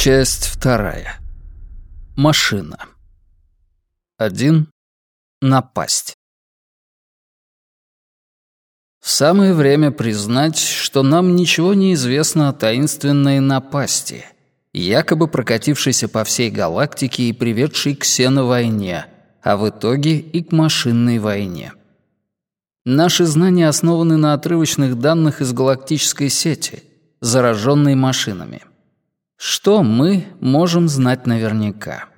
Часть вторая. Машина. Один. Напасть. Самое время признать, что нам ничего не известно о таинственной напасти, якобы прокатившейся по всей галактике и приведшей к сеновойне, а в итоге и к машинной войне. Наши знания основаны на отрывочных данных из галактической сети, зараженной машинами. Что мы можем знать наверняка?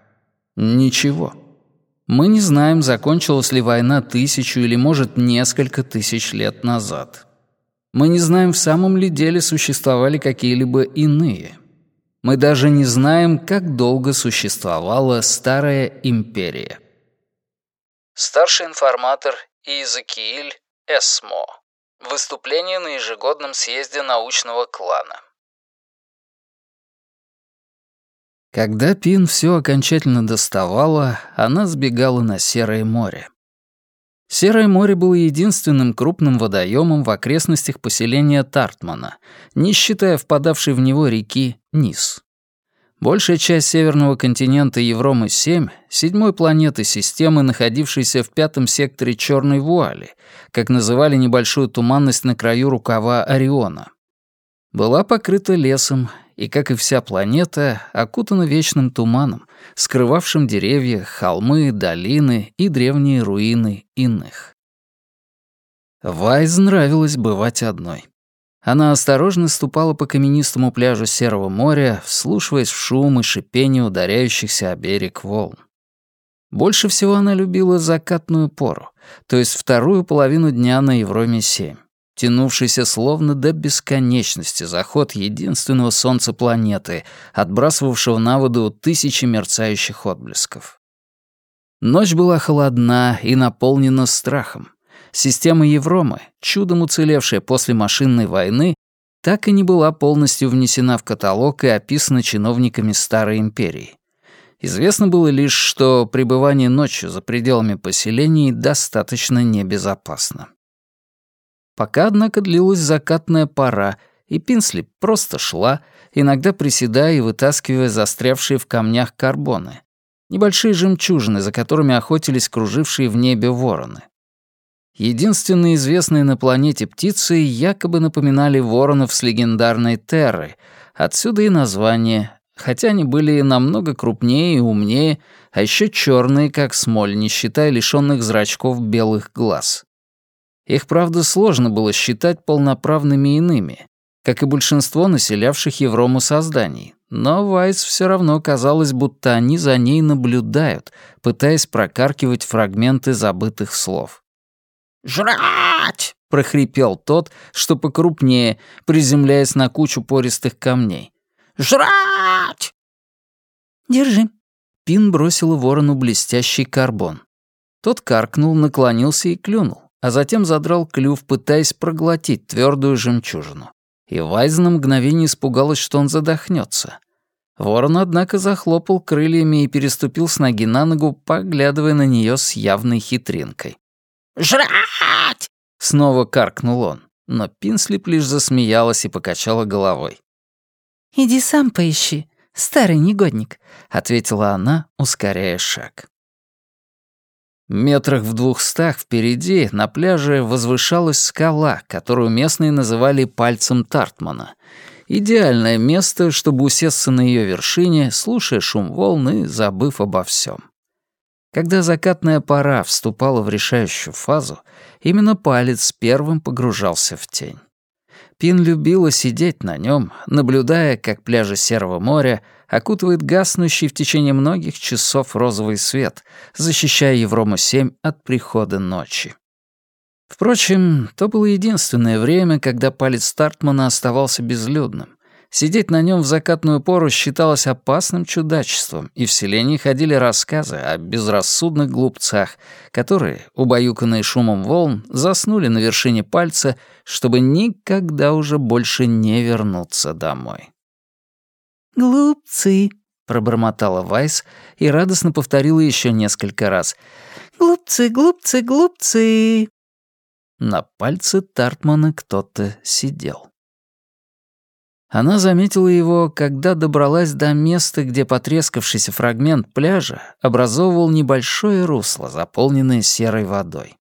Ничего. Мы не знаем, закончилась ли война тысячу или, может, несколько тысяч лет назад. Мы не знаем, в самом ли деле существовали какие-либо иные. Мы даже не знаем, как долго существовала Старая Империя. Старший информатор Иезекииль Эсмо. Выступление на ежегодном съезде научного клана. Когда Пин все окончательно доставала, она сбегала на Серое море. Серое море было единственным крупным водоемом в окрестностях поселения Тартмана, не считая впадавшей в него реки Низ. Большая часть северного континента Евромы-7, седьмой планеты системы, находившейся в пятом секторе Черной вуали, как называли небольшую туманность на краю рукава Ориона, была покрыта лесом и, как и вся планета, окутана вечным туманом, скрывавшим деревья, холмы, долины и древние руины иных. Вайз нравилось бывать одной. Она осторожно ступала по каменистому пляжу Серого моря, вслушиваясь в шум и шипение ударяющихся о берег волн. Больше всего она любила закатную пору, то есть вторую половину дня на Евроме-7 тянувшийся словно до бесконечности заход единственного солнца планеты, отбрасывавшего на воду тысячи мерцающих отблесков. Ночь была холодна и наполнена страхом. Система Евромы, чудом уцелевшая после машинной войны, так и не была полностью внесена в каталог и описана чиновниками Старой Империи. Известно было лишь, что пребывание ночью за пределами поселений достаточно небезопасно. Пока, однако, длилась закатная пора, и Пинсли просто шла, иногда приседая и вытаскивая застрявшие в камнях карбоны. Небольшие жемчужины, за которыми охотились кружившие в небе вороны. Единственные известные на планете птицы якобы напоминали воронов с легендарной Терры, отсюда и название, хотя они были намного крупнее и умнее, а еще черные, как смоль, не считая лишенных зрачков белых глаз. Их, правда, сложно было считать полноправными иными, как и большинство населявших Еврому созданий, но Вайс все равно казалось, будто они за ней наблюдают, пытаясь прокаркивать фрагменты забытых слов. «Жрать!» — прохрипел тот, что покрупнее, приземляясь на кучу пористых камней. «Жрать!» «Держи». Пин бросила ворону блестящий карбон. Тот каркнул, наклонился и клюнул а затем задрал клюв, пытаясь проглотить твердую жемчужину. И Вайз на мгновение испугалась, что он задохнется. Ворон, однако, захлопал крыльями и переступил с ноги на ногу, поглядывая на нее с явной хитринкой. «Жрать!» — снова каркнул он, но Пинслип лишь засмеялась и покачала головой. «Иди сам поищи, старый негодник», — ответила она, ускоряя шаг. Метрах в двухстах впереди на пляже возвышалась скала, которую местные называли пальцем Тартмана. Идеальное место, чтобы усесться на ее вершине, слушая шум волны, забыв обо всем. Когда закатная пора вступала в решающую фазу, именно палец первым погружался в тень. Пин любила сидеть на нем, наблюдая, как пляжи Серого моря окутывает гаснущий в течение многих часов розовый свет, защищая Еврому-7 от прихода ночи. Впрочем, то было единственное время, когда палец Стартмана оставался безлюдным. Сидеть на нем в закатную пору считалось опасным чудачеством, и в селении ходили рассказы о безрассудных глупцах, которые, убаюканные шумом волн, заснули на вершине пальца, чтобы никогда уже больше не вернуться домой. «Глупцы», — пробормотала Вайс и радостно повторила еще несколько раз. «Глупцы, глупцы, глупцы». На пальце Тартмана кто-то сидел. Она заметила его, когда добралась до места, где потрескавшийся фрагмент пляжа образовывал небольшое русло, заполненное серой водой.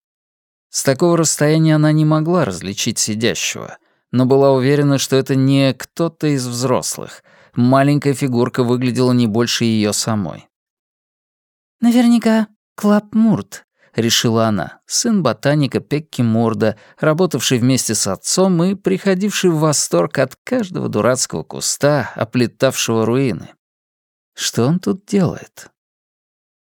С такого расстояния она не могла различить сидящего, но была уверена, что это не кто-то из взрослых. Маленькая фигурка выглядела не больше ее самой. «Наверняка Клап Мурт», — решила она, сын ботаника Пекки Мурда, работавший вместе с отцом и приходивший в восторг от каждого дурацкого куста, оплетавшего руины. Что он тут делает?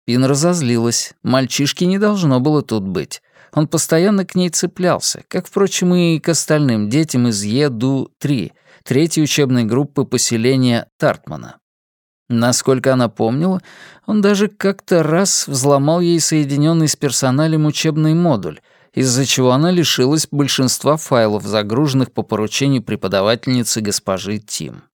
Пин разозлилась. Мальчишки не должно было тут быть. Он постоянно к ней цеплялся, как, впрочем, и к остальным детям из Еду-3, третьей учебной группы поселения Тартмана. Насколько она помнила, он даже как-то раз взломал ей соединенный с персоналем учебный модуль, из-за чего она лишилась большинства файлов, загруженных по поручению преподавательницы госпожи Тим.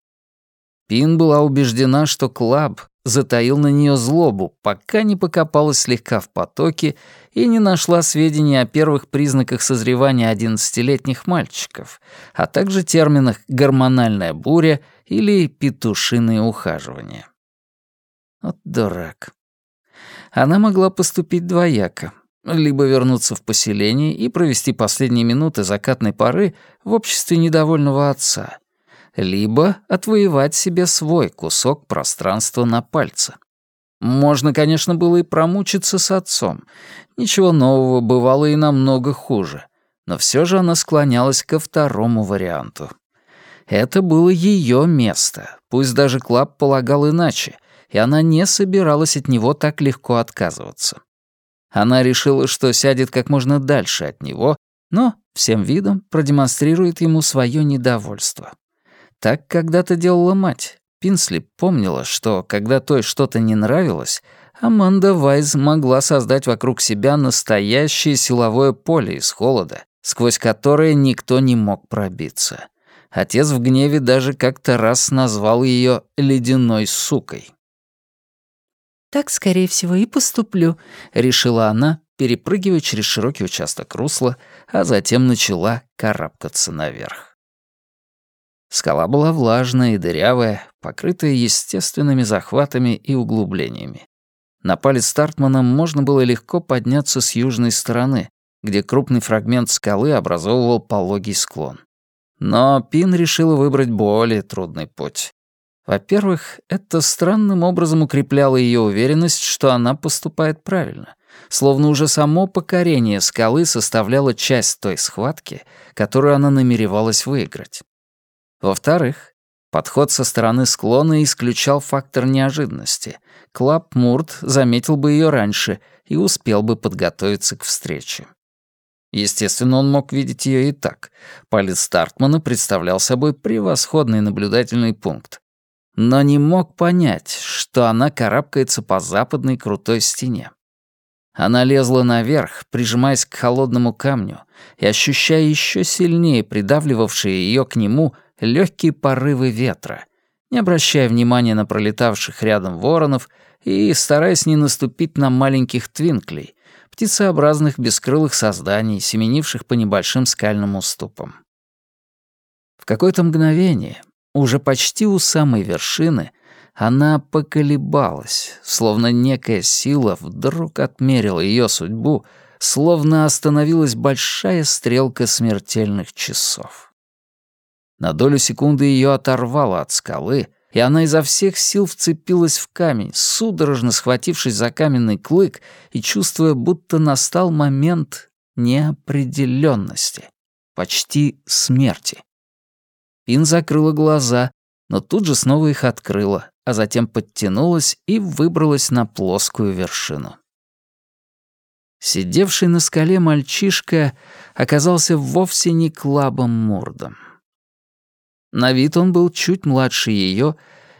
Пин была убеждена, что Клаб затаил на нее злобу, пока не покопалась слегка в потоке и не нашла сведений о первых признаках созревания одиннадцатилетних мальчиков, а также терминах «гормональная буря» или «петушиные ухаживания». Вот дурак. Она могла поступить двояко. Либо вернуться в поселение и провести последние минуты закатной поры в обществе недовольного отца — либо отвоевать себе свой кусок пространства на пальце. Можно, конечно, было и промучиться с отцом. Ничего нового бывало и намного хуже. Но все же она склонялась ко второму варианту. Это было ее место, пусть даже Клаб полагал иначе, и она не собиралась от него так легко отказываться. Она решила, что сядет как можно дальше от него, но всем видом продемонстрирует ему свое недовольство. Так когда-то делала мать. Пинсли помнила, что, когда той что-то не нравилось, Аманда Вайз могла создать вокруг себя настоящее силовое поле из холода, сквозь которое никто не мог пробиться. Отец в гневе даже как-то раз назвал ее «ледяной сукой». «Так, скорее всего, и поступлю», — решила она, перепрыгивая через широкий участок русла, а затем начала карабкаться наверх. Скала была влажная и дырявая, покрытая естественными захватами и углублениями. На палец Стартмана можно было легко подняться с южной стороны, где крупный фрагмент скалы образовывал пологий склон. Но Пин решила выбрать более трудный путь. Во-первых, это странным образом укрепляло ее уверенность, что она поступает правильно, словно уже само покорение скалы составляло часть той схватки, которую она намеревалась выиграть. Во-вторых, подход со стороны склона исключал фактор неожиданности. Клаб Мурт заметил бы ее раньше и успел бы подготовиться к встрече. Естественно, он мог видеть ее и так. Палец Стартмана представлял собой превосходный наблюдательный пункт. Но не мог понять, что она карабкается по западной крутой стене. Она лезла наверх, прижимаясь к холодному камню и ощущая еще сильнее придавливавшие ее к нему легкие порывы ветра, не обращая внимания на пролетавших рядом воронов и стараясь не наступить на маленьких твинклей, птицеобразных бескрылых созданий, семенивших по небольшим скальным уступам. В какое-то мгновение, уже почти у самой вершины, она поколебалась, словно некая сила вдруг отмерила ее судьбу, словно остановилась большая стрелка смертельных часов. На долю секунды ее оторвало от скалы, и она изо всех сил вцепилась в камень, судорожно схватившись за каменный клык и чувствуя, будто настал момент неопределенности, почти смерти. Пин закрыла глаза, но тут же снова их открыла, а затем подтянулась и выбралась на плоскую вершину. Сидевший на скале мальчишка оказался вовсе не Клабом Мурдом. На вид он был чуть младше ее,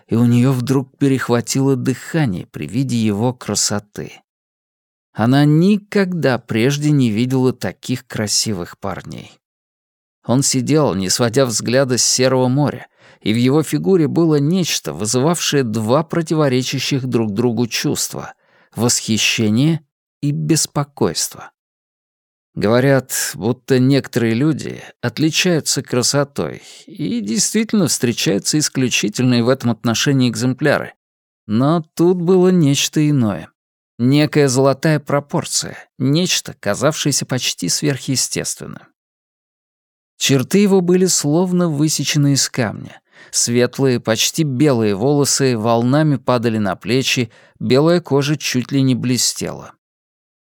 и у нее вдруг перехватило дыхание при виде его красоты. Она никогда прежде не видела таких красивых парней. Он сидел, не сводя взгляда с серого моря, и в его фигуре было нечто, вызывавшее два противоречащих друг другу чувства — восхищение и беспокойство. Говорят, будто некоторые люди отличаются красотой и действительно встречаются исключительные в этом отношении экземпляры. Но тут было нечто иное. Некая золотая пропорция, нечто, казавшееся почти сверхъестественным. Черты его были словно высечены из камня. Светлые, почти белые волосы волнами падали на плечи, белая кожа чуть ли не блестела.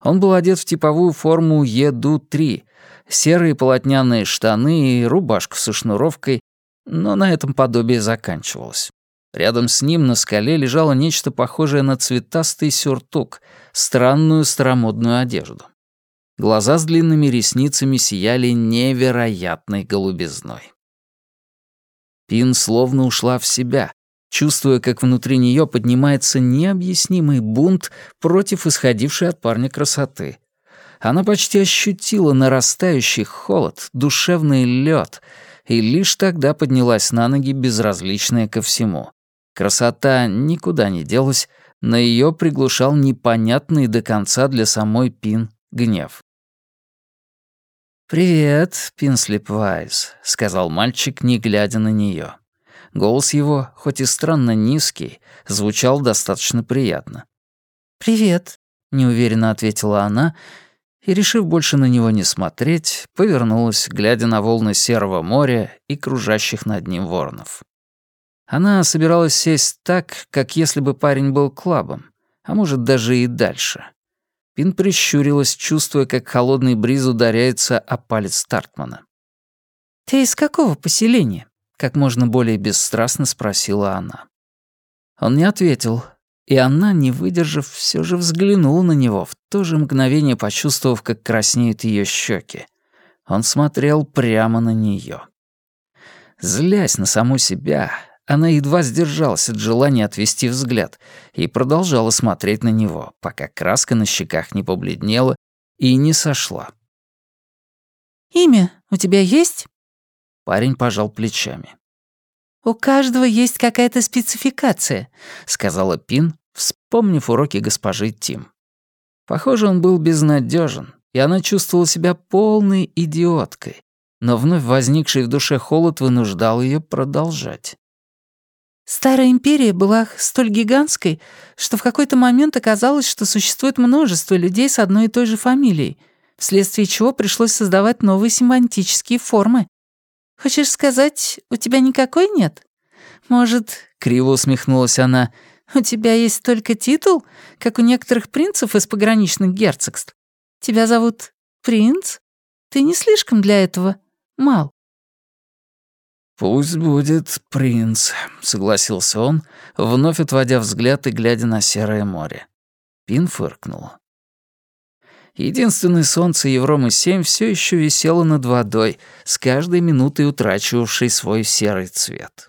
Он был одет в типовую форму ЕДУ-3, серые полотняные штаны и рубашку со шнуровкой, но на этом подобие заканчивалось. Рядом с ним на скале лежало нечто похожее на цветастый сюртук, странную старомодную одежду. Глаза с длинными ресницами сияли невероятной голубизной. Пин словно ушла в себя, чувствуя, как внутри нее поднимается необъяснимый бунт против исходившей от парня красоты. Она почти ощутила нарастающий холод, душевный лед, и лишь тогда поднялась на ноги, безразличная ко всему. Красота никуда не делась, но ее приглушал непонятный до конца для самой Пин гнев. «Привет, Пинслип Вайс», — сказал мальчик, не глядя на нее. Голос его, хоть и странно низкий, звучал достаточно приятно. «Привет», — неуверенно ответила она, и, решив больше на него не смотреть, повернулась, глядя на волны серого моря и кружащих над ним воронов. Она собиралась сесть так, как если бы парень был клабом, а может, даже и дальше. Пин прищурилась, чувствуя, как холодный бриз ударяется о палец Стартмана. «Ты из какого поселения?» — как можно более бесстрастно спросила она. Он не ответил, и она, не выдержав, все же взглянула на него, в то же мгновение почувствовав, как краснеют ее щеки. Он смотрел прямо на нее. Злясь на саму себя, она едва сдержалась от желания отвести взгляд и продолжала смотреть на него, пока краска на щеках не побледнела и не сошла. «Имя у тебя есть?» Парень пожал плечами. «У каждого есть какая-то спецификация», — сказала Пин, вспомнив уроки госпожи Тим. Похоже, он был безнадежен, и она чувствовала себя полной идиоткой, но вновь возникший в душе холод вынуждал ее продолжать. Старая империя была столь гигантской, что в какой-то момент оказалось, что существует множество людей с одной и той же фамилией, вследствие чего пришлось создавать новые семантические формы. Хочешь сказать, у тебя никакой нет? Может, криво усмехнулась она, у тебя есть только титул, как у некоторых принцев из пограничных герцогств? Тебя зовут принц? Ты не слишком для этого мал. «Пусть будет принц», — согласился он, вновь отводя взгляд и глядя на серое море. Пин фыркнула. Единственное солнце Евромы-7 все еще висело над водой, с каждой минутой утрачивавшей свой серый цвет.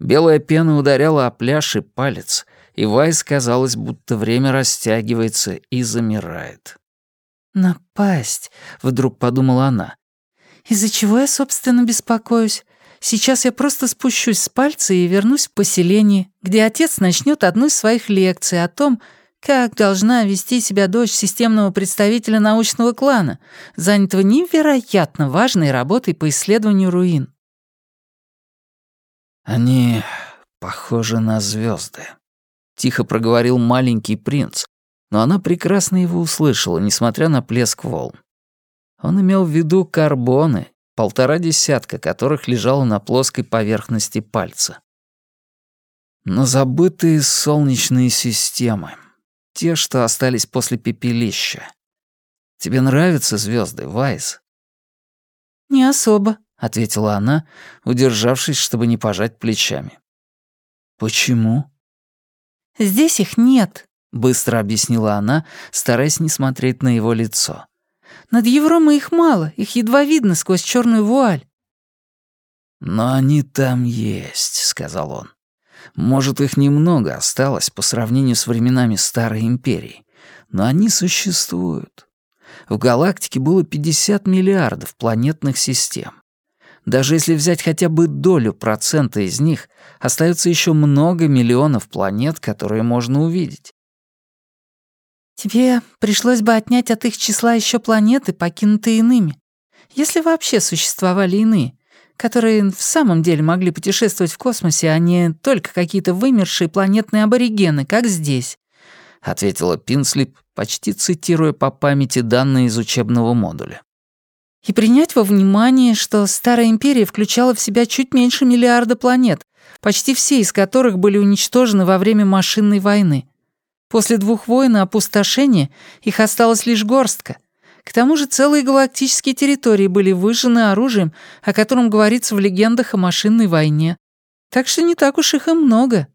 Белая пена ударяла о пляж и палец, и Вайс казалось, будто время растягивается и замирает. «Напасть», — вдруг подумала она. «Из-за чего я, собственно, беспокоюсь? Сейчас я просто спущусь с пальца и вернусь в поселение, где отец начнет одну из своих лекций о том, как должна вести себя дочь системного представителя научного клана, занятого невероятно важной работой по исследованию руин. «Они похожи на звезды, тихо проговорил маленький принц, но она прекрасно его услышала, несмотря на плеск волн. Он имел в виду карбоны, полтора десятка которых лежало на плоской поверхности пальца. Но забытые солнечные системы — те, что остались после пепелища. Тебе нравятся звезды, Вайс?» «Не особо», — ответила она, удержавшись, чтобы не пожать плечами. «Почему?» «Здесь их нет», — быстро объяснила она, стараясь не смотреть на его лицо. «Над Евромой их мало, их едва видно сквозь черную вуаль». «Но они там есть», — сказал он. Может, их немного осталось по сравнению с временами Старой Империи, но они существуют. В галактике было 50 миллиардов планетных систем. Даже если взять хотя бы долю процента из них, остается еще много миллионов планет, которые можно увидеть. «Тебе пришлось бы отнять от их числа еще планеты, покинутые иными. Если вообще существовали иные, которые в самом деле могли путешествовать в космосе, а не только какие-то вымершие планетные аборигены, как здесь», — ответила Пинслип, почти цитируя по памяти данные из учебного модуля. «И принять во внимание, что Старая Империя включала в себя чуть меньше миллиарда планет, почти все из которых были уничтожены во время машинной войны. После двух войн и опустошения их осталось лишь горстка — к тому же целые галактические территории были выжжены оружием, о котором говорится в легендах о машинной войне. Так что не так уж их и много.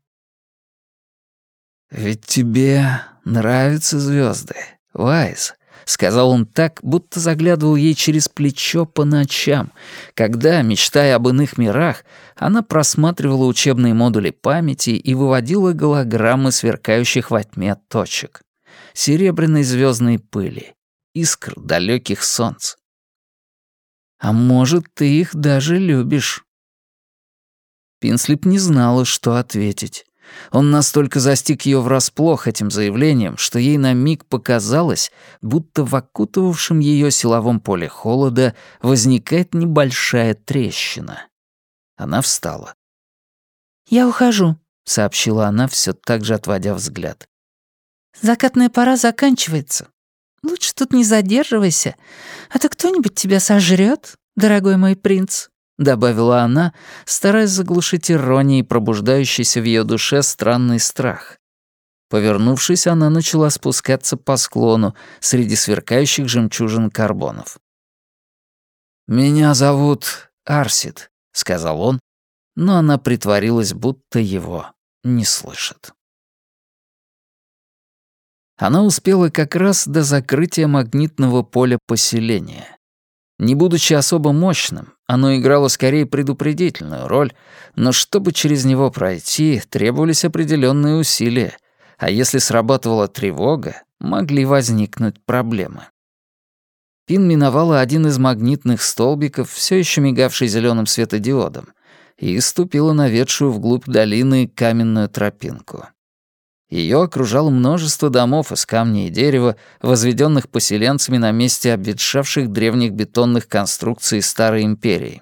«Ведь тебе нравятся звезды, Вайс», — сказал он так, будто заглядывал ей через плечо по ночам, когда, мечтая об иных мирах, она просматривала учебные модули памяти и выводила голограммы сверкающих во тьме точек, серебряной звездной пыли, искр далеких солнц. А может, ты их даже любишь. Пинслип не знала, что ответить. Он настолько застиг ее врасплох этим заявлением, что ей на миг показалось, будто в окутывавшем ее силовом поле холода возникает небольшая трещина. Она встала. «Я ухожу», — сообщила она, все так же отводя взгляд. «Закатная пора заканчивается. Лучше тут не задерживайся, а то кто-нибудь тебя сожрет, дорогой мой принц», — добавила она, стараясь заглушить иронией, пробуждающийся в ее душе странный страх. Повернувшись, она начала спускаться по склону среди сверкающих жемчужин карбонов. «Меня зовут Арсид», — сказал он, но она притворилась, будто его не слышит. Она успела как раз до закрытия магнитного поля поселения. Не будучи особо мощным, оно играло скорее предупредительную роль, но чтобы через него пройти, требовались определенные усилия, а если срабатывала тревога, могли возникнуть проблемы. Пин миновала один из магнитных столбиков, все еще мигавший зеленым светодиодом, и ступила на ведшую вглубь долины каменную тропинку. Ее окружало множество домов из камня и дерева, возведенных поселенцами на месте обветшавших древних бетонных конструкций Старой Империи.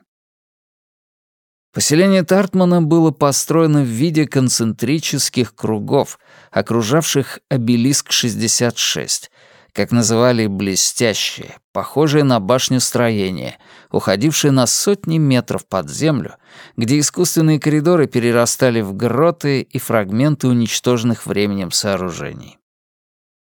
Поселение Тартмана было построено в виде концентрических кругов, окружавших обелиск 66, как называли блестящее, похожее на башню строение, уходившее на сотни метров под землю, где искусственные коридоры перерастали в гроты и фрагменты уничтоженных временем сооружений.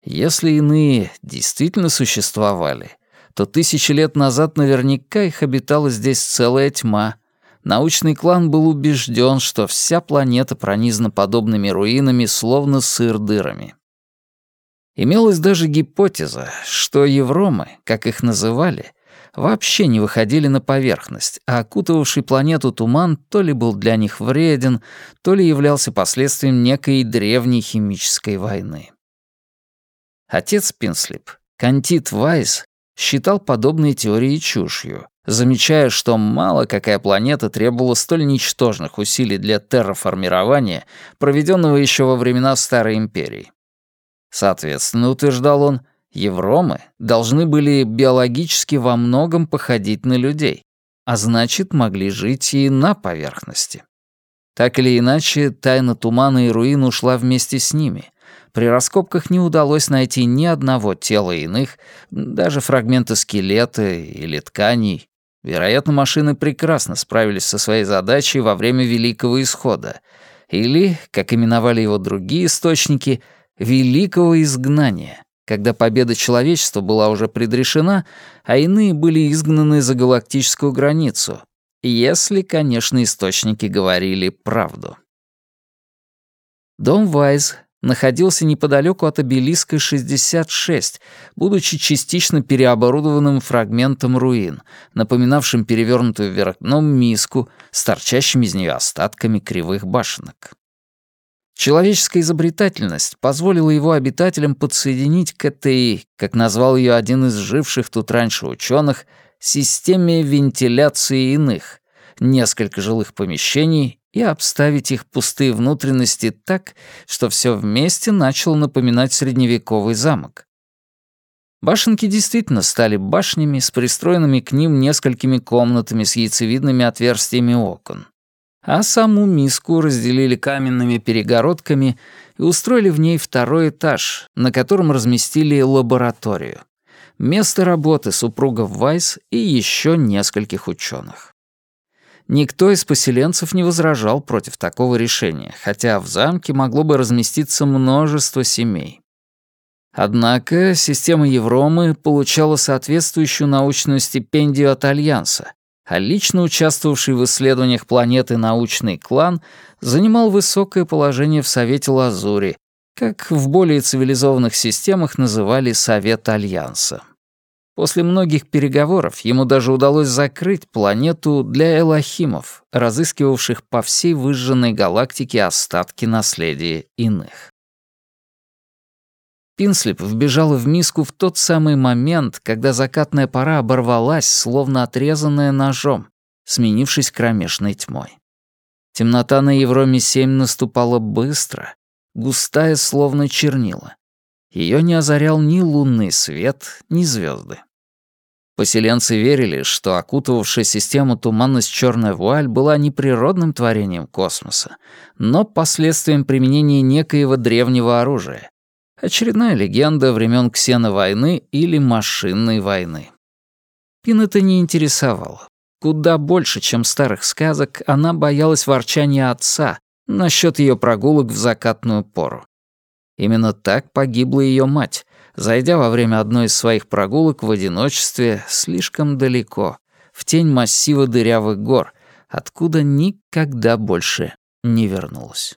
Если иные действительно существовали, то тысячи лет назад наверняка их обитала здесь целая тьма. Научный клан был убежден, что вся планета пронизана подобными руинами, словно сыр-дырами. Имелась даже гипотеза, что евромы, как их называли, вообще не выходили на поверхность, а окутывавший планету туман то ли был для них вреден, то ли являлся последствием некой древней химической войны. Отец Пинслип, Кантит Вайс, считал подобные теории чушью, замечая, что мало какая планета требовала столь ничтожных усилий для терраформирования, проведенного еще во времена Старой Империи. Соответственно, утверждал он, евромы должны были биологически во многом походить на людей, а значит, могли жить и на поверхности. Так или иначе, тайна тумана и руин ушла вместе с ними. При раскопках не удалось найти ни одного тела иных, даже фрагмента скелета или тканей. Вероятно, машины прекрасно справились со своей задачей во время Великого Исхода. Или, как именовали его другие источники — великого изгнания, когда победа человечества была уже предрешена, а иные были изгнаны за галактическую границу, если, конечно, источники говорили правду. Дом Вайз находился неподалеку от обелиска 66, будучи частично переоборудованным фрагментом руин, напоминавшим перевернутую вверх дном миску с торчащими из нее остатками кривых башенок. Человеческая изобретательность позволила его обитателям подсоединить к этой, как назвал ее один из живших тут раньше ученых, системе вентиляции иных, несколько жилых помещений и обставить их пустые внутренности так, что все вместе начало напоминать средневековый замок. Башенки действительно стали башнями с пристроенными к ним несколькими комнатами с яйцевидными отверстиями окон. А саму миску разделили каменными перегородками и устроили в ней второй этаж, на котором разместили лабораторию. Место работы супругов Вайс и еще нескольких ученых. Никто из поселенцев не возражал против такого решения, хотя в замке могло бы разместиться множество семей. Однако система Евромы получала соответствующую научную стипендию от Альянса, а лично участвовавший в исследованиях планеты научный клан занимал высокое положение в Совете Лазури, как в более цивилизованных системах называли Совет Альянса. После многих переговоров ему даже удалось закрыть планету для элохимов, разыскивавших по всей выжженной галактике остатки наследия иных. Пинслип вбежала в миску в тот самый момент, когда закатная пора оборвалась, словно отрезанная ножом, сменившись кромешной тьмой. Темнота на Евроме-7 наступала быстро, густая, словно чернила. Ее не озарял ни лунный свет, ни звезды. Поселенцы верили, что окутывавшая систему туманность черная вуаль была не природным творением космоса, но последствием применения некоего древнего оружия. Очередная легенда времен Ксеновойны или Машинной войны. Пин это не интересовало. Куда больше, чем старых сказок, она боялась ворчания отца насчет ее прогулок в закатную пору. Именно так погибла ее мать, зайдя во время одной из своих прогулок в одиночестве слишком далеко, в тень массива дырявых гор, откуда никогда больше не вернулась.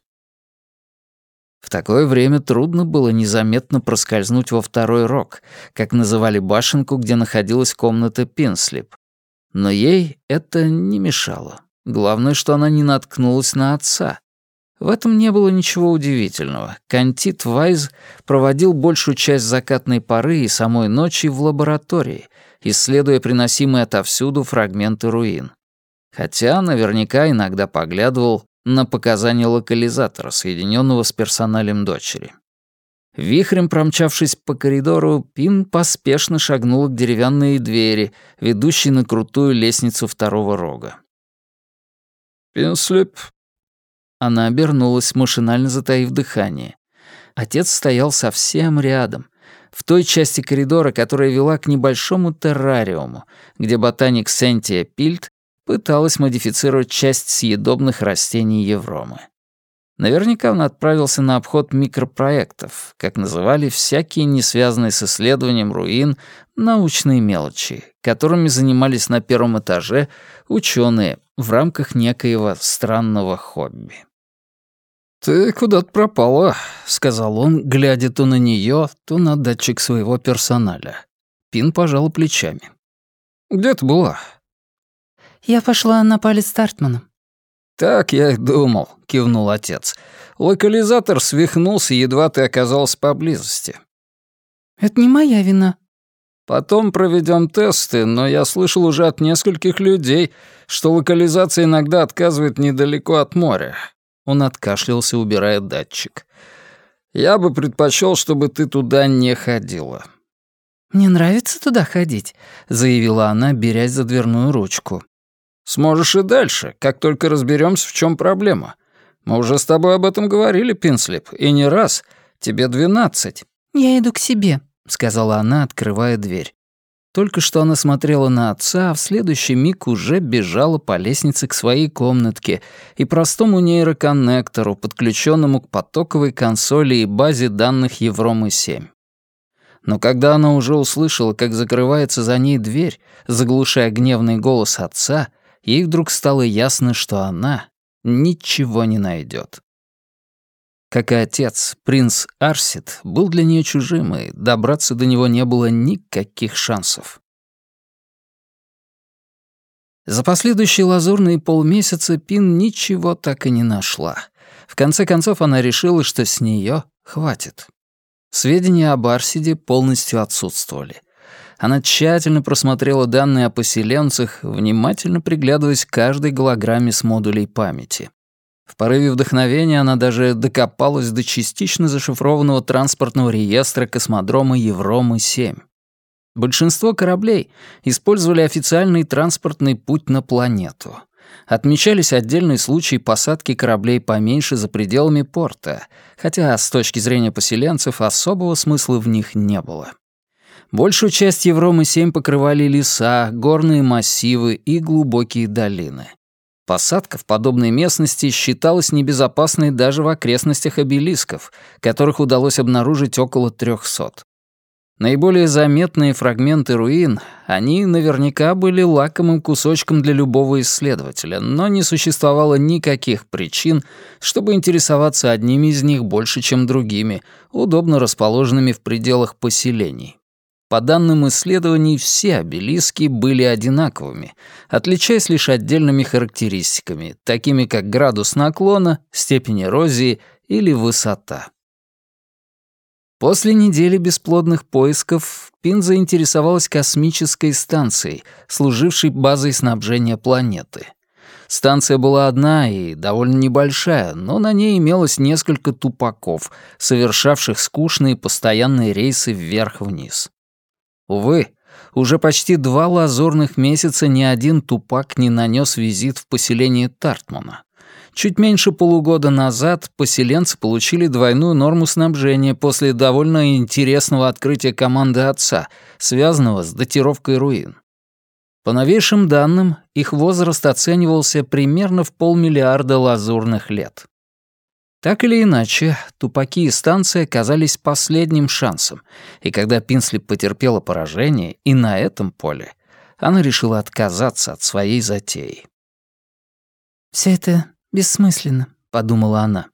В такое время трудно было незаметно проскользнуть во второй рог, как называли башенку, где находилась комната Пинслип. Но ей это не мешало. Главное, что она не наткнулась на отца, в этом не было ничего удивительного. Кантит Вайз проводил большую часть закатной поры и самой ночи в лаборатории, исследуя приносимые отовсюду фрагменты руин. Хотя наверняка иногда поглядывал на показания локализатора, соединенного с персоналем дочери. Вихрем промчавшись по коридору, Пин поспешно шагнула к деревянной двери, ведущей на крутую лестницу второго рога. «Пинслип она обернулась, машинально затаив дыхание. Отец стоял совсем рядом, в той части коридора, которая вела к небольшому террариуму, где ботаник Сентия Пильт пыталась модифицировать часть съедобных растений Евромы. Наверняка он отправился на обход микропроектов, как называли всякие не связанные с исследованием руин научные мелочи, которыми занимались на первом этаже ученые в рамках некоего странного хобби. «Ты куда-то пропала», — сказал он, глядя то на нее, то на датчик своего персоналя. Пин пожал плечами. «Где ты была?» «Я пошла на палец Стартмана». «Так я и думал», — кивнул отец. «Локализатор свихнулся, едва ты оказался поблизости». «Это не моя вина». «Потом проведем тесты, но я слышал уже от нескольких людей, что локализация иногда отказывает недалеко от моря. Он откашлялся, убирая датчик. «Я бы предпочел, чтобы ты туда не ходила». «Мне нравится туда ходить», — заявила она, берясь за дверную ручку. «Сможешь и дальше, как только разберемся, в чем проблема. Мы уже с тобой об этом говорили, Пинслип, и не раз. Тебе двенадцать». «Я иду к себе», — сказала она, открывая дверь. Только что она смотрела на отца, а в следующий миг уже бежала по лестнице к своей комнатке и простому нейроконнектору, подключенному к потоковой консоли и базе данных Евромы-7. Но когда она уже услышала, как закрывается за ней дверь, заглушая гневный голос отца, ей вдруг стало ясно, что она ничего не найдет. Как и отец, принц Арсит был для нее чужим, и добраться до него не было никаких шансов. За последующие лазурные полмесяца Пин ничего так и не нашла. В конце концов она решила, что с нее хватит. Сведения об Арсиде полностью отсутствовали. Она тщательно просмотрела данные о поселенцах, внимательно приглядываясь к каждой голограмме с модулей памяти. В порыве вдохновения она даже докопалась до частично зашифрованного транспортного реестра космодрома Евромы-7. Большинство кораблей использовали официальный транспортный путь на планету. Отмечались отдельные случаи посадки кораблей поменьше за пределами порта, хотя с точки зрения поселенцев особого смысла в них не было. Большую часть Евромы-7 покрывали леса, горные массивы и глубокие долины. Посадка в подобной местности считалась небезопасной даже в окрестностях обелисков, которых удалось обнаружить около 300. Наиболее заметные фрагменты руин, они наверняка были лакомым кусочком для любого исследователя, но не существовало никаких причин, чтобы интересоваться одними из них больше, чем другими, удобно расположенными в пределах поселений. По данным исследований, все обелиски были одинаковыми, отличаясь лишь отдельными характеристиками, такими как градус наклона, степень эрозии или высота. После недели бесплодных поисков Пин заинтересовалась космической станцией, служившей базой снабжения планеты. Станция была одна и довольно небольшая, но на ней имелось несколько тупаков, совершавших скучные постоянные рейсы вверх-вниз. Увы, уже почти два лазурных месяца ни один тупак не нанес визит в поселение Тартмана. Чуть меньше полугода назад поселенцы получили двойную норму снабжения после довольно интересного открытия команды отца, связанного с датировкой руин. По новейшим данным, их возраст оценивался примерно в полмиллиарда лазурных лет. Так или иначе, тупаки и станция оказались последним шансом, и когда Пинсли потерпела поражение и на этом поле, она решила отказаться от своей затеи. «Все это «Бессмысленно», — подумала она.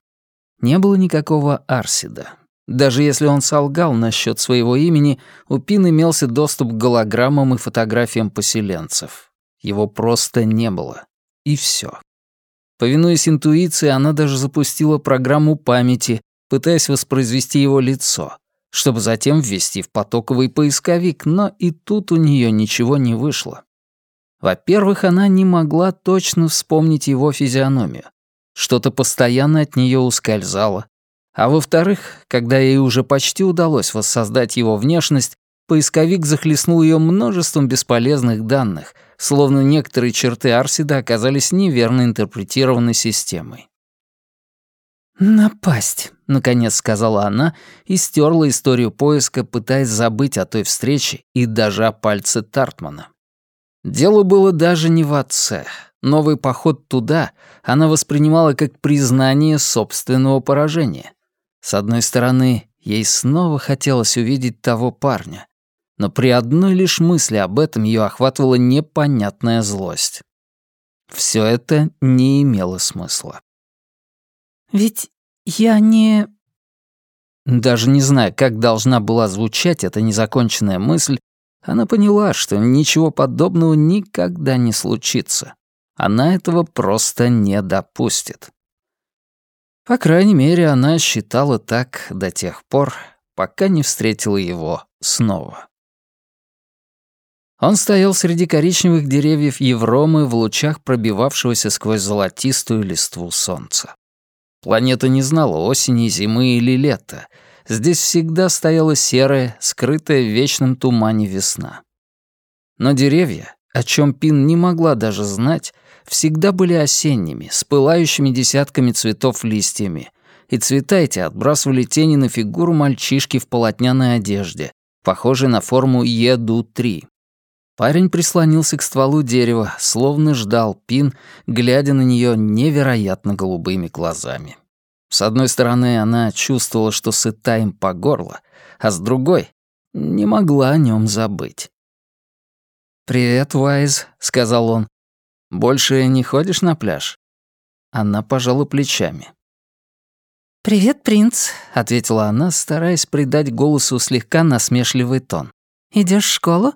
Не было никакого Арсида. Даже если он солгал насчет своего имени, у Пин имелся доступ к голограммам и фотографиям поселенцев. Его просто не было. И все. Повинуясь интуиции, она даже запустила программу памяти, пытаясь воспроизвести его лицо, чтобы затем ввести в потоковый поисковик, но и тут у нее ничего не вышло. Во-первых, она не могла точно вспомнить его физиономию. Что-то постоянно от нее ускользало. А во-вторых, когда ей уже почти удалось воссоздать его внешность, поисковик захлестнул ее множеством бесполезных данных, словно некоторые черты Арсида оказались неверно интерпретированы системой. «Напасть», — наконец сказала она и стерла историю поиска, пытаясь забыть о той встрече и даже о пальце Тартмана. Дело было даже не в отце. Новый поход туда она воспринимала как признание собственного поражения. С одной стороны, ей снова хотелось увидеть того парня, но при одной лишь мысли об этом ее охватывала непонятная злость. Все это не имело смысла. «Ведь я не...» Даже не зная, как должна была звучать эта незаконченная мысль, она поняла, что ничего подобного никогда не случится. Она этого просто не допустит. По крайней мере, она считала так до тех пор, пока не встретила его снова. Он стоял среди коричневых деревьев Евромы в лучах пробивавшегося сквозь золотистую листву солнца. Планета не знала осени, зимы или лета — Здесь всегда стояла серая, скрытая в вечном тумане весна. Но деревья, о чем Пин не могла даже знать, всегда были осенними, с пылающими десятками цветов листьями, и цвета эти отбрасывали тени на фигуру мальчишки в полотняной одежде, похожей на форму Еду-3. Парень прислонился к стволу дерева, словно ждал Пин, глядя на нее невероятно голубыми глазами. С одной стороны, она чувствовала, что сыта им по горло, а с другой — не могла о нем забыть. «Привет, Вайз», — сказал он. «Больше не ходишь на пляж?» Она пожала плечами. «Привет, принц», — ответила она, стараясь придать голосу слегка насмешливый тон. Идешь в школу?»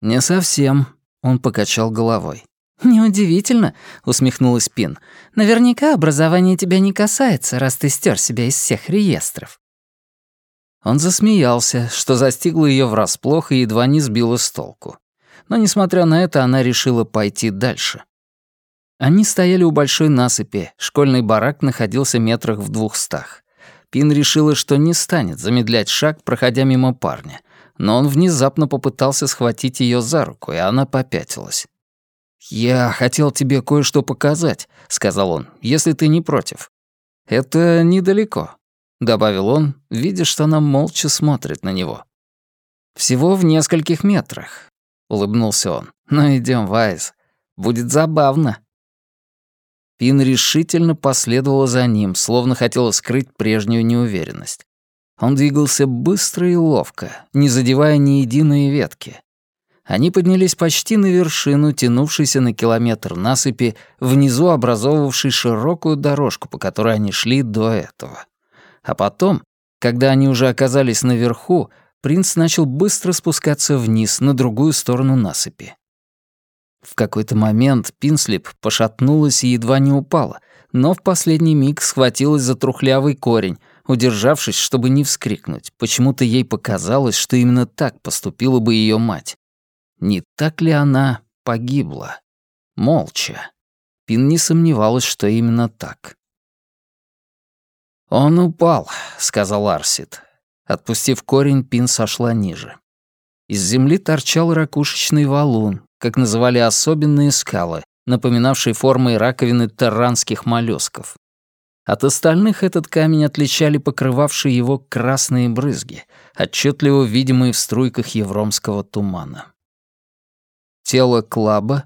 «Не совсем», — он покачал головой. «Неудивительно», — усмехнулась Пин. «Наверняка образование тебя не касается, раз ты стер себя из всех реестров». Он засмеялся, что застигло ее врасплох и едва не сбило с толку. Но, несмотря на это, она решила пойти дальше. Они стояли у большой насыпи, школьный барак находился метрах в двухстах. Пин решила, что не станет замедлять шаг, проходя мимо парня, но он внезапно попытался схватить ее за руку, и она попятилась. «Я хотел тебе кое-что показать», — сказал он, — «если ты не против». «Это недалеко», — добавил он, видя, что она молча смотрит на него. «Всего в нескольких метрах», — улыбнулся он. «Ну идем, Вайз. Будет забавно». Пин решительно последовала за ним, словно хотела скрыть прежнюю неуверенность. Он двигался быстро и ловко, не задевая ни единой ветки. Они поднялись почти на вершину, тянувшейся на километр насыпи, внизу образовавшей широкую дорожку, по которой они шли до этого. А потом, когда они уже оказались наверху, принц начал быстро спускаться вниз, на другую сторону насыпи. В какой-то момент Пинслип пошатнулась и едва не упала, но в последний миг схватилась за трухлявый корень, удержавшись, чтобы не вскрикнуть. Почему-то ей показалось, что именно так поступила бы ее мать. Не так ли она погибла? Молча. Пин не сомневалась, что именно так. «Он упал», — сказал Арсит. Отпустив корень, Пин сошла ниже. Из земли торчал ракушечный валун, как называли особенные скалы, напоминавшие формой раковины терранских моллюсков. От остальных этот камень отличали покрывавшие его красные брызги, отчетливо видимые в струйках евромского тумана. Тело Клаба,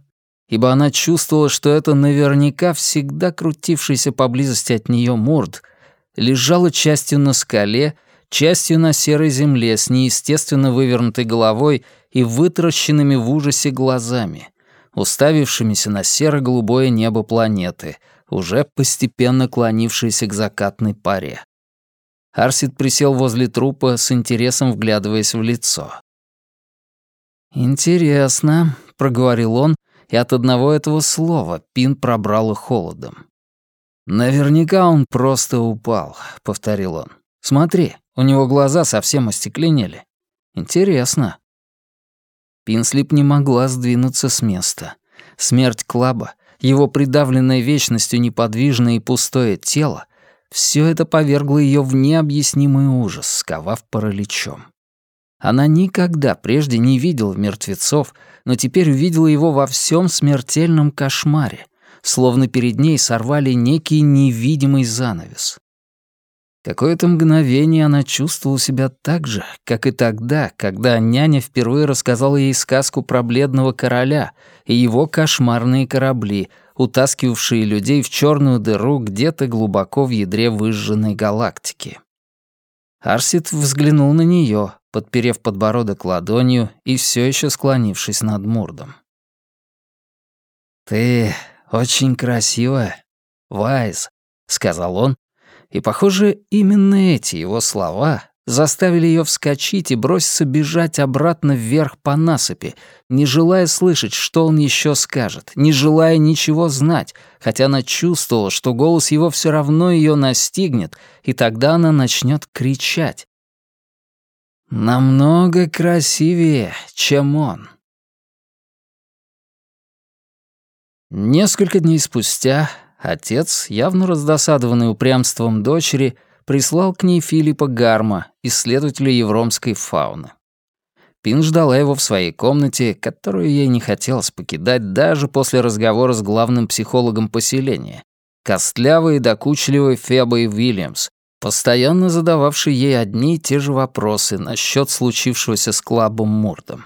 ибо она чувствовала, что это наверняка всегда крутившийся поблизости от нее Мурд, лежало частью на скале, частью на серой земле с неестественно вывернутой головой и вытаращенными в ужасе глазами, уставившимися на серо-голубое небо планеты, уже постепенно клонившееся к закатной паре. Арсид присел возле трупа, с интересом вглядываясь в лицо. «Интересно», — проговорил он, и от одного этого слова Пин пробрало холодом. «Наверняка он просто упал», — повторил он. «Смотри, у него глаза совсем остекленели. Интересно». Пинслип не могла сдвинуться с места. Смерть Клаба, его придавленное вечностью неподвижное и пустое тело — все это повергло ее в необъяснимый ужас, сковав параличом. Она никогда прежде не видела мертвецов, но теперь увидела его во всем смертельном кошмаре, словно перед ней сорвали некий невидимый занавес. Какое-то мгновение она чувствовала себя так же, как и тогда, когда няня впервые рассказала ей сказку про бледного короля и его кошмарные корабли, утаскивавшие людей в черную дыру где-то глубоко в ядре выжженной галактики. Арсит взглянул на нее, подперев подбородок ладонью и все еще склонившись над Мурдом. «Ты очень красивая, Вайз», — сказал он, и, похоже, именно эти его слова заставили ее вскочить и броситься бежать обратно вверх по насыпи, не желая слышать, что он еще скажет, не желая ничего знать, хотя она чувствовала, что голос его все равно ее настигнет, и тогда она начнет кричать. «Намного красивее, чем он». Несколько дней спустя Отец, явно раздосадованный упрямством дочери, прислал к ней Филиппа Гарма, исследователя евромской фауны. Пин ждала его в своей комнате, которую ей не хотелось покидать даже после разговора с главным психологом поселения, костлявой и докучливой Фебой Уильямс, постоянно задававшей ей одни и те же вопросы насчет случившегося с Клабом Мурдом.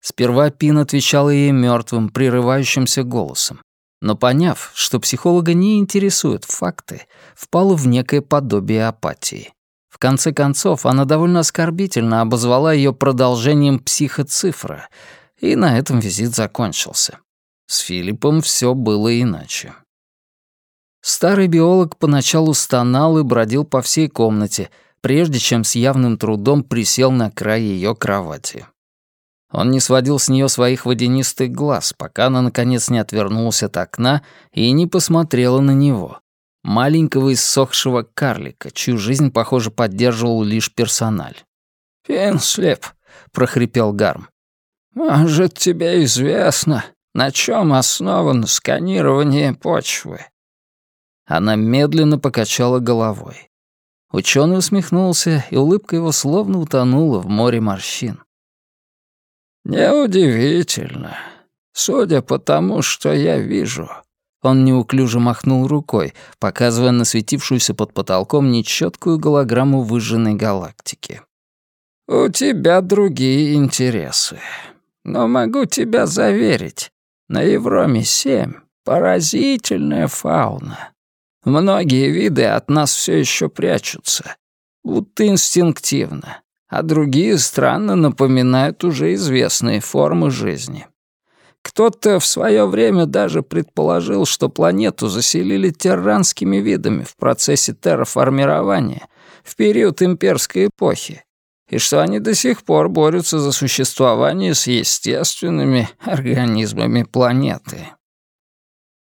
Сперва Пин отвечала ей мертвым, прерывающимся голосом но поняв, что психолога не интересуют факты, впала в некое подобие апатии. В конце концов, она довольно оскорбительно обозвала ее продолжением психоцифра, и на этом визит закончился. С Филиппом все было иначе. Старый биолог поначалу стонал и бродил по всей комнате, прежде чем с явным трудом присел на край ее кровати. Он не сводил с нее своих водянистых глаз, пока она, наконец, не отвернулась от окна и не посмотрела на него. Маленького иссохшего карлика, чью жизнь, похоже, поддерживал лишь персональ. «Пенслеп», — прохрипел Гарм. «Может, тебе известно, На чем основано сканирование почвы?» Она медленно покачала головой. Ученый усмехнулся, и улыбка его словно утонула в море морщин. «Неудивительно. Судя по тому, что я вижу...» Он неуклюже махнул рукой, показывая на светившуюся под потолком нечеткую голограмму выжженной галактики. «У тебя другие интересы. Но могу тебя заверить, на Евроме-7 поразительная фауна. Многие виды от нас все еще прячутся, будто инстинктивно, а другие странно напоминают уже известные формы жизни. Кто-то в свое время даже предположил, что планету заселили терранскими видами в процессе терраформирования в период имперской эпохи, и что они до сих пор борются за существование с естественными организмами планеты.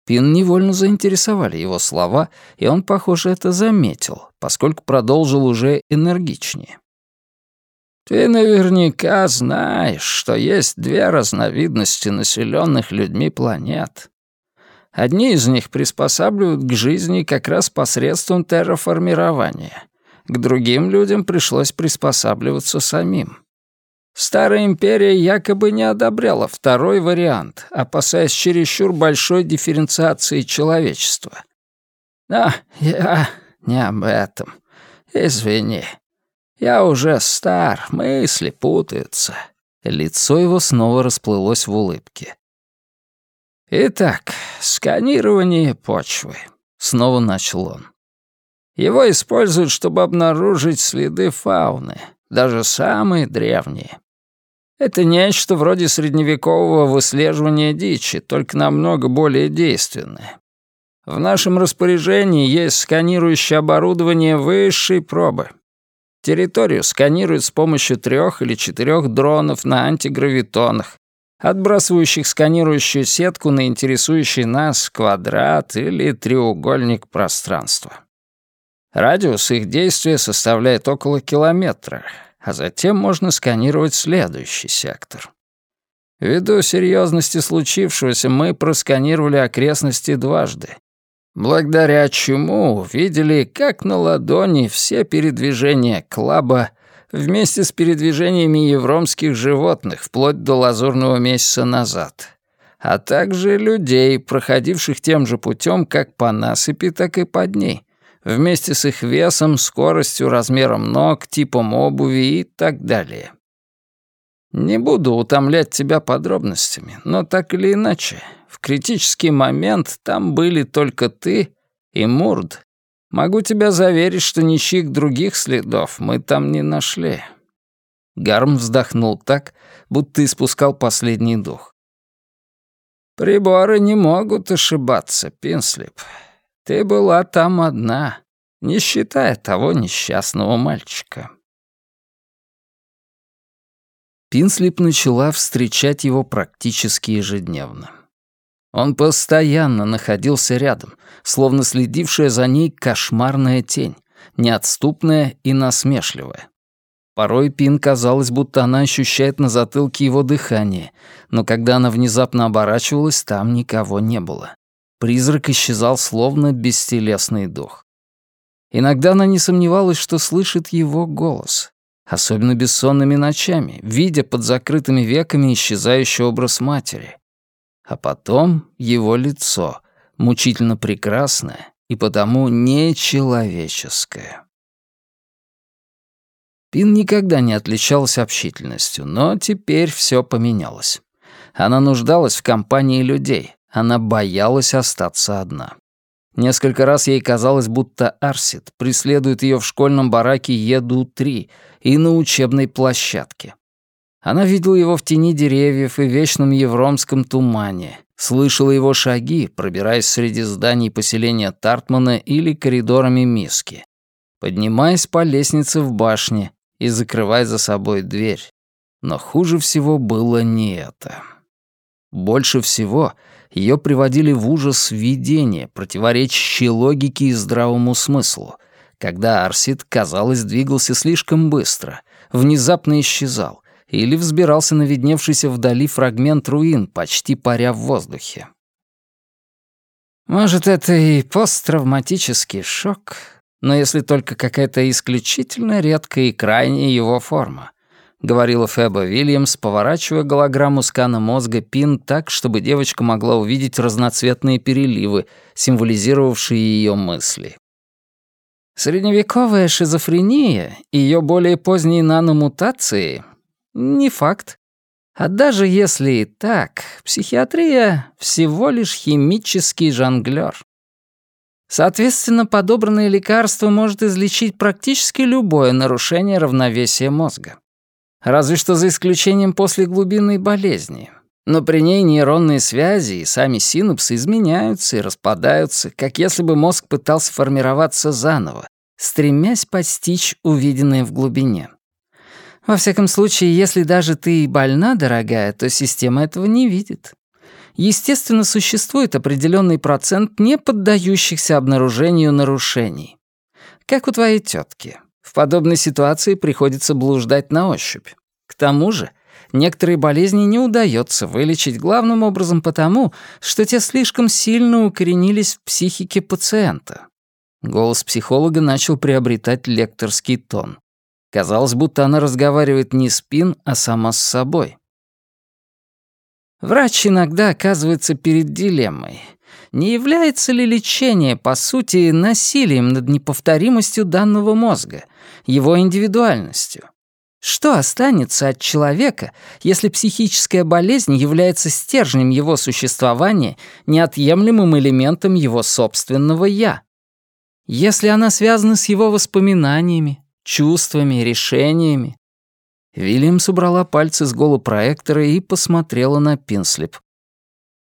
Пин невольно заинтересовали его слова, и он, похоже, это заметил, поскольку продолжил уже энергичнее. «Ты наверняка знаешь, что есть две разновидности населенных людьми планет. Одни из них приспосабливают к жизни как раз посредством терраформирования. К другим людям пришлось приспосабливаться самим. Старая империя якобы не одобряла второй вариант, опасаясь чересчур большой дифференциации человечества. Но я не об этом. Извини. Я уже стар, мысли путаются. Лицо его снова расплылось в улыбке. Итак, сканирование почвы. Снова начал он. Его используют, чтобы обнаружить следы фауны, даже самые древние. Это нечто вроде средневекового выслеживания дичи, только намного более действенное. В нашем распоряжении есть сканирующее оборудование высшей пробы. Территорию сканируют с помощью трех или четырех дронов на антигравитонах, отбрасывающих сканирующую сетку на интересующий нас квадрат или треугольник пространства. Радиус их действия составляет около километра, а затем можно сканировать следующий сектор. Ввиду серьезности случившегося мы просканировали окрестности дважды, благодаря чему увидели, как на ладони все передвижения клаба вместе с передвижениями евромских животных вплоть до лазурного месяца назад, а также людей, проходивших тем же путем как по насыпи, так и под ней вместе с их весом, скоростью, размером ног, типом обуви и так далее. Не буду утомлять тебя подробностями, но так или иначе, в критический момент там были только ты и Мурд. Могу тебя заверить, что ничьих других следов мы там не нашли». Гарм вздохнул так, будто испускал последний дух. «Приборы не могут ошибаться, Пинслип. Ты была там одна, не считая того несчастного мальчика». Пинслип начала встречать его практически ежедневно. Он постоянно находился рядом, словно следившая за ней кошмарная тень, неотступная и насмешливая. Порой Пин казалось, будто она ощущает на затылке его дыхание, но когда она внезапно оборачивалась, там никого не было. Призрак исчезал словно бестелесный дух. Иногда она не сомневалась, что слышит его голос, особенно бессонными ночами, видя под закрытыми веками исчезающий образ матери. А потом его лицо, мучительно прекрасное и потому нечеловеческое. Пин никогда не отличалась общительностью, но теперь все поменялось. Она нуждалась в компании людей, она боялась остаться одна. Несколько раз ей казалось, будто Арсит преследует ее в школьном бараке Еду-3 и на учебной площадке. Она видела его в тени деревьев и вечном евромском тумане, слышала его шаги, пробираясь среди зданий поселения Тартмана или коридорами Миски, поднимаясь по лестнице в башне и закрывая за собой дверь. Но хуже всего было не это. Больше всего ее приводили в ужас видения, противоречащие логике и здравому смыслу, когда Арсид, казалось, двигался слишком быстро, внезапно исчезал, или взбирался на видневшийся вдали фрагмент руин, почти паря в воздухе. Может, это и посттравматический шок, но если только какая-то исключительно редкая и крайняя его форма, говорила Феба Вильямс, поворачивая голограмму скана мозга Пин так, чтобы девочка могла увидеть разноцветные переливы, символизировавшие ее мысли. Средневековая шизофрения и ее более поздние наномутации — не факт. А даже если и так, психиатрия — всего лишь химический жонглёр. Соответственно, подобранное лекарство может излечить практически любое нарушение равновесия мозга. Разве что за исключением после глубинной болезни. Но при ней нейронные связи и сами синапсы изменяются и распадаются, как если бы мозг пытался формироваться заново, стремясь постичь увиденное в глубине. Во всяком случае, если даже ты и больна, дорогая, то система этого не видит. Естественно, существует определенный процент не поддающихся обнаружению нарушений. Как у твоей тетки. В подобной ситуации приходится блуждать на ощупь. К тому же, некоторые болезни не удается вылечить главным образом потому, что те слишком сильно укоренились в психике пациента. Голос психолога начал приобретать лекторский тон. Казалось, будто она разговаривает не с Пин, а сама с собой. Врач иногда оказывается перед дилеммой. Не является ли лечение, по сути, насилием над неповторимостью данного мозга, его индивидуальностью? Что останется от человека, если психическая болезнь является стержнем его существования, неотъемлемым элементом его собственного «я»? Если она связана с его воспоминаниями, чувствами, решениями. Вильямс убрала пальцы с голопроектора и посмотрела на Пинслип.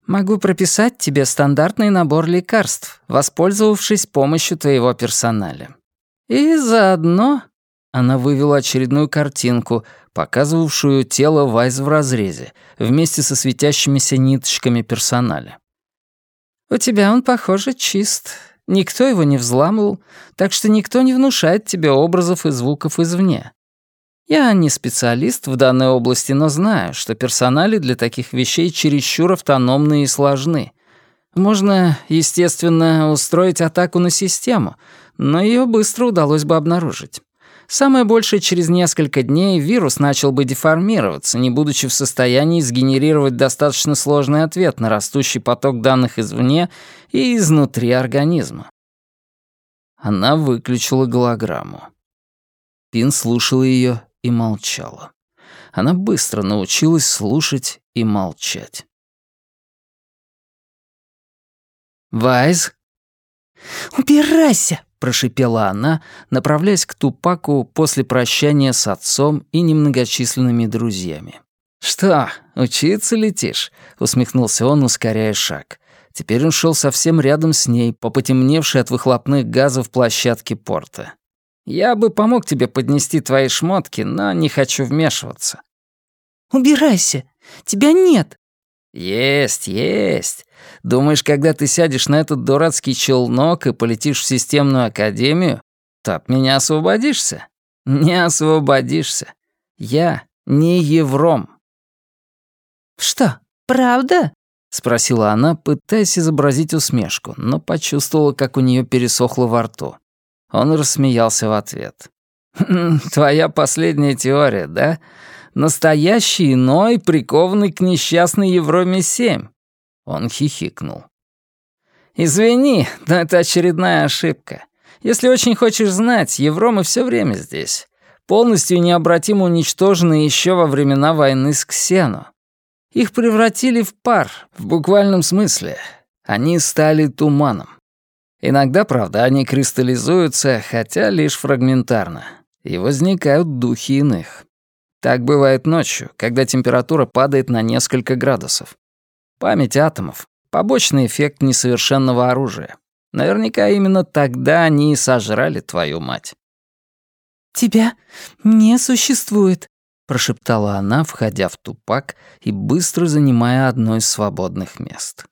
«Могу прописать тебе стандартный набор лекарств, воспользовавшись помощью твоего персоналя. И заодно...» Она вывела очередную картинку, показывавшую тело Вайс в разрезе, вместе со светящимися ниточками персоналя. «У тебя он, похоже, чист. Никто его не взламывал, так что никто не внушает тебе образов и звуков извне. Я не специалист в данной области, но знаю, что персонали для таких вещей чересчур автономны и сложны. Можно, естественно, устроить атаку на систему, но ее быстро удалось бы обнаружить. Самое большее через несколько дней вирус начал бы деформироваться, не будучи в состоянии сгенерировать достаточно сложный ответ на растущий поток данных извне и изнутри организма. Она выключила голограмму. Пин слушала ее и молчала. Она быстро научилась слушать и молчать. «Вайз?» «Убирайся!» — прошипела она, направляясь к Тупаку после прощания с отцом и немногочисленными друзьями. «Что, учиться летишь?» — усмехнулся он, ускоряя шаг. Теперь он шел совсем рядом с ней, по потемневшей от выхлопных газов площадке порта. «Я бы помог тебе поднести твои шмотки, но не хочу вмешиваться». «Убирайся! Тебя нет!» «Есть, есть. Думаешь, когда ты сядешь на этот дурацкий челнок и полетишь в системную академию, то от меня освободишься? Не освободишься. Я не евром». «Что, правда?» — спросила она, пытаясь изобразить усмешку, но почувствовала, как у нее пересохло во рту. Он рассмеялся в ответ. «Хм, «Твоя последняя теория, да? Настоящий иной, прикованный к несчастной Евроме-7. Он хихикнул. «Извини, но это очередная ошибка. Если очень хочешь знать, Евромы все время здесь. Полностью необратимо уничтожены еще во времена войны с Ксену. Их превратили в пар, в буквальном смысле. Они стали туманом. Иногда, правда, они кристаллизуются, хотя лишь фрагментарно, и возникают духи иных. Так бывает ночью, когда температура падает на несколько градусов. Память атомов — побочный эффект несовершенного оружия. Наверняка именно тогда они и сожрали твою мать. «Тебя не существует», — прошептала она, входя в тупак и быстро занимая одно из свободных мест.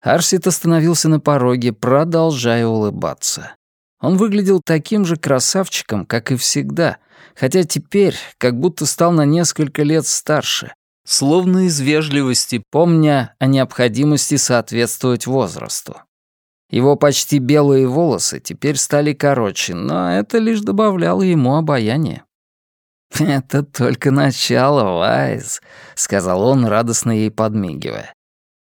Арсит остановился на пороге, продолжая улыбаться. Он выглядел таким же красавчиком, как и всегда, хотя теперь как будто стал на несколько лет старше, словно из вежливости, помня о необходимости соответствовать возрасту. Его почти белые волосы теперь стали короче, но это лишь добавляло ему обаяние. «Это только начало, Вайз», — сказал он, радостно ей подмигивая.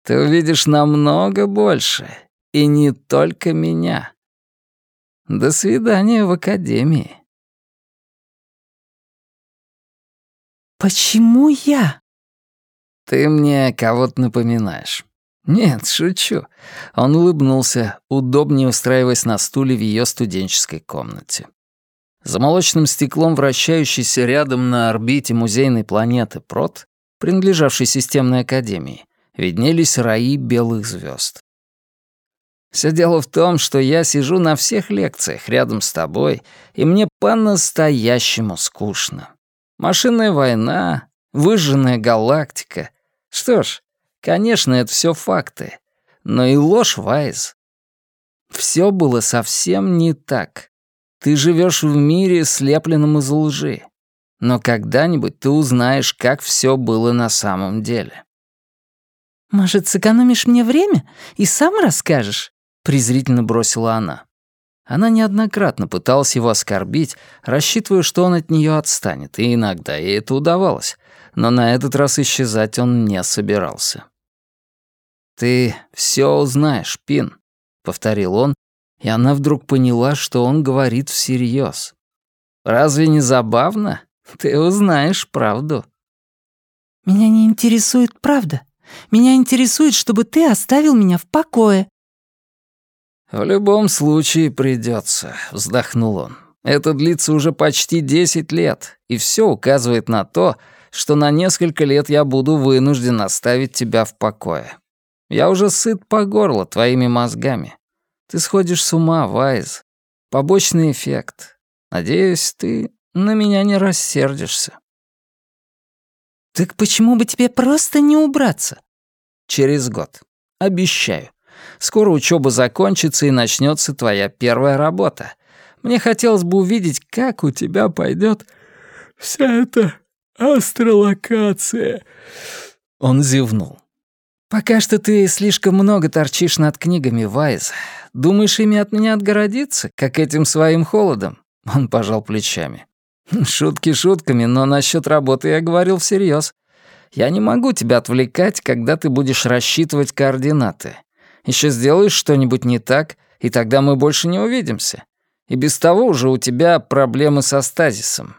«Ты увидишь намного больше, и не только меня. До свидания в академии». «Почему я?» «Ты мне кого-то напоминаешь». «Нет, шучу». Он улыбнулся, удобнее устраиваясь на стуле в ее студенческой комнате. За молочным стеклом, вращающейся рядом на орбите музейной планеты Прот, принадлежавшей системной академии, виднелись раи белых звезд. Все дело в том, что я сижу на всех лекциях рядом с тобой, и мне по-настоящему скучно. Машинная война, выжженная галактика. Что ж, конечно, это все факты, но и ложь, Вайз. Все было совсем не так. Ты живешь в мире, слепленном из лжи. Но когда-нибудь ты узнаешь, как все было на самом деле. «Может, сэкономишь мне время и сам расскажешь?» — презрительно бросила она. Она неоднократно пыталась его оскорбить, рассчитывая, что он от нее отстанет, и иногда ей это удавалось, но на этот раз исчезать он не собирался. «Ты все узнаешь, Пин», — повторил он, и она вдруг поняла, что он говорит всерьез. «Разве не забавно? Ты узнаешь правду». «Меня не интересует правда. Меня интересует, чтобы ты оставил меня в покое». «В любом случае придется», — вздохнул он. «Это длится уже почти десять лет, и все указывает на то, что на несколько лет я буду вынужден оставить тебя в покое. Я уже сыт по горло твоими мозгами. Ты сходишь с ума, Вайз. Побочный эффект. Надеюсь, ты на меня не рассердишься. Так почему бы тебе просто не убраться? Через год. Обещаю. Скоро учеба закончится и начнется твоя первая работа. Мне хотелось бы увидеть, как у тебя пойдет вся эта астролокация. Он зевнул. «Пока что ты слишком много торчишь над книгами, Вайз. Думаешь, ими от меня отгородиться, как этим своим холодом?» Он пожал плечами. «Шутки шутками, но насчет работы я говорил всерьез. Я не могу тебя отвлекать, когда ты будешь рассчитывать координаты. Еще сделаешь что-нибудь не так, и тогда мы больше не увидимся. И без того уже у тебя проблемы со стазисом.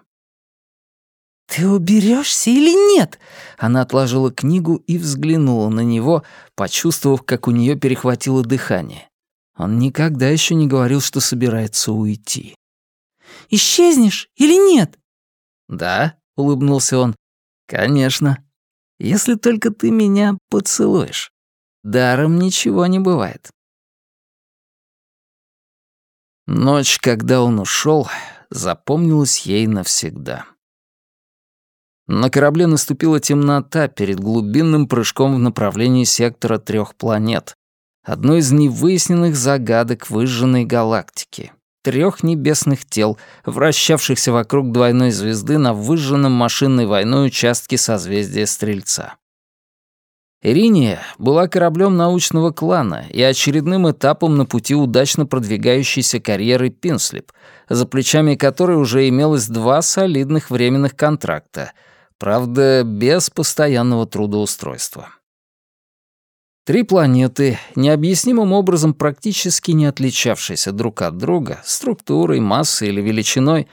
«Ты уберешься или нет?» Она отложила книгу и взглянула на него, почувствовав, как у нее перехватило дыхание. Он никогда еще не говорил, что собирается уйти. «Исчезнешь или нет?» «Да», — улыбнулся он. «Конечно. Если только ты меня поцелуешь. Даром ничего не бывает». Ночь, когда он ушел, запомнилась ей навсегда. На корабле наступила темнота перед глубинным прыжком в направлении сектора трех планет, одной из невыясненных загадок выжженной галактики. Трех небесных тел, вращавшихся вокруг двойной звезды на выжженном машинной войной участке созвездия Стрельца. Ириния была кораблем научного клана и очередным этапом на пути удачно продвигающейся карьеры Пинслип, за плечами которой уже имелось два солидных временных контракта — Правда, без постоянного трудоустройства. Три планеты, необъяснимым образом практически не отличавшиеся друг от друга, структурой, массой или величиной,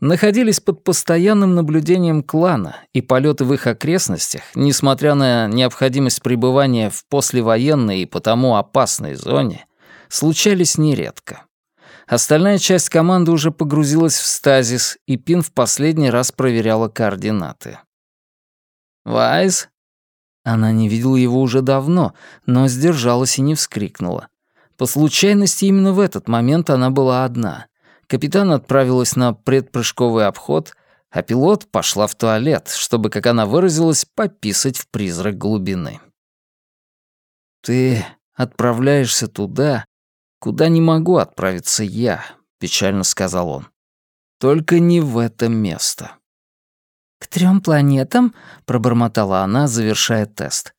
находились под постоянным наблюдением клана, и полеты в их окрестностях, несмотря на необходимость пребывания в послевоенной и потому опасной зоне, случались нередко. Остальная часть команды уже погрузилась в стазис, и Пин в последний раз проверяла координаты. «Вайс?» Она не видела его уже давно, но сдержалась и не вскрикнула. По случайности именно в этот момент она была одна. Капитан отправилась на предпрыжковый обход, а пилот пошла в туалет, чтобы, как она выразилась, пописать в призрак глубины. «Ты отправляешься туда, куда не могу отправиться я», печально сказал он. «Только не в это место». «К трем планетам?» — пробормотала она, завершая тест.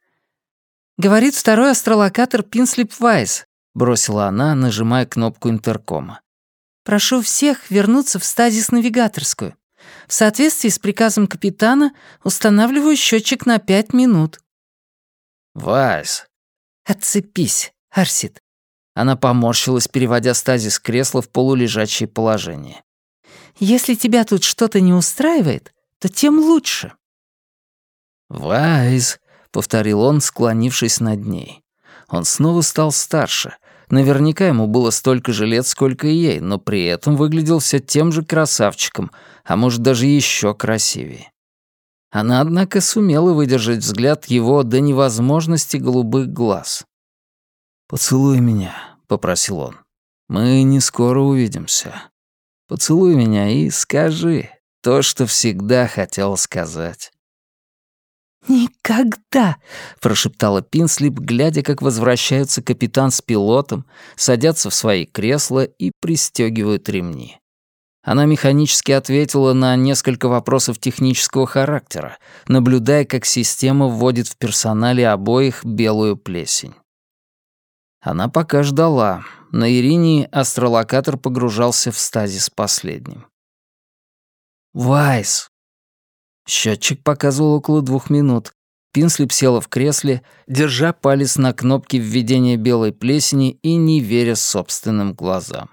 «Говорит второй астролокатор Пинслип Вайс», — бросила она, нажимая кнопку интеркома. «Прошу всех вернуться в стазис-навигаторскую. В соответствии с приказом капитана устанавливаю счетчик на пять минут». «Вайс». «Отцепись, Арсит». Она поморщилась, переводя стазис кресла в полулежачее положение. «Если тебя тут что-то не устраивает, то тем лучше». «Вайс», — повторил он, склонившись над ней. Он снова стал старше. Наверняка ему было столько же лет, сколько и ей, но при этом выглядел все тем же красавчиком, а может, даже еще красивее. Она, однако, сумела выдержать взгляд его до невозможности голубых глаз. «Поцелуй меня», — попросил он. «Мы не скоро увидимся. Поцелуй меня и скажи то, что всегда хотел сказать». «Никогда!» — прошептала Пинслип, глядя, как возвращаются капитан с пилотом, садятся в свои кресла и пристегивают ремни. Она механически ответила на несколько вопросов технического характера, наблюдая, как система вводит в персонале обоих белую плесень. Она пока ждала. На Ирине астролокатор погружался в стазис последним. «Вайс!» Счетчик показывал около двух минут. Пинслип села в кресле, держа палец на кнопке введения белой плесени и не веря собственным глазам.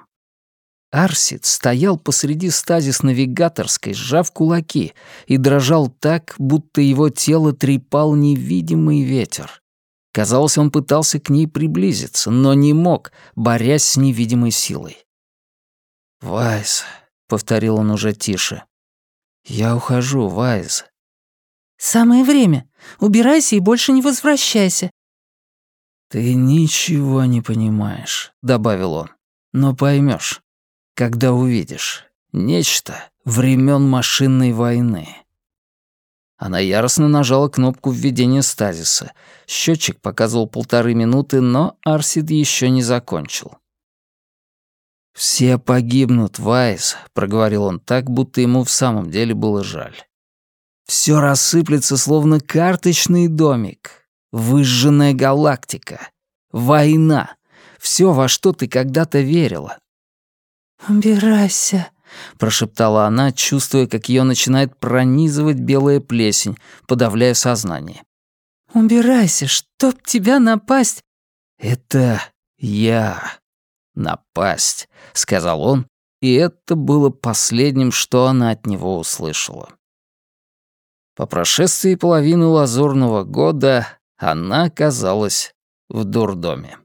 Арсид стоял посреди стазис-навигаторской, сжав кулаки, и дрожал так, будто его тело трепал невидимый ветер. Казалось, он пытался к ней приблизиться, но не мог, борясь с невидимой силой. «Вайс», — повторил он уже тише, — «я ухожу, Вайс». «Самое время. Убирайся и больше не возвращайся». «Ты ничего не понимаешь», — добавил он, — «но поймешь когда увидишь. Нечто времен машинной войны. Она яростно нажала кнопку введения стазиса. Счетчик показывал полторы минуты, но Арсид еще не закончил. «Все погибнут, Вайс», — проговорил он так, будто ему в самом деле было жаль. «Все рассыплется, словно карточный домик. Выжженная галактика. Война. Все, во что ты когда-то верила. «Убирайся», — прошептала она, чувствуя, как ее начинает пронизывать белая плесень, подавляя сознание. «Убирайся, чтоб тебя напасть!» «Это я напасть», — сказал он, и это было последним, что она от него услышала. По прошествии половины лазурного года она оказалась в дурдоме.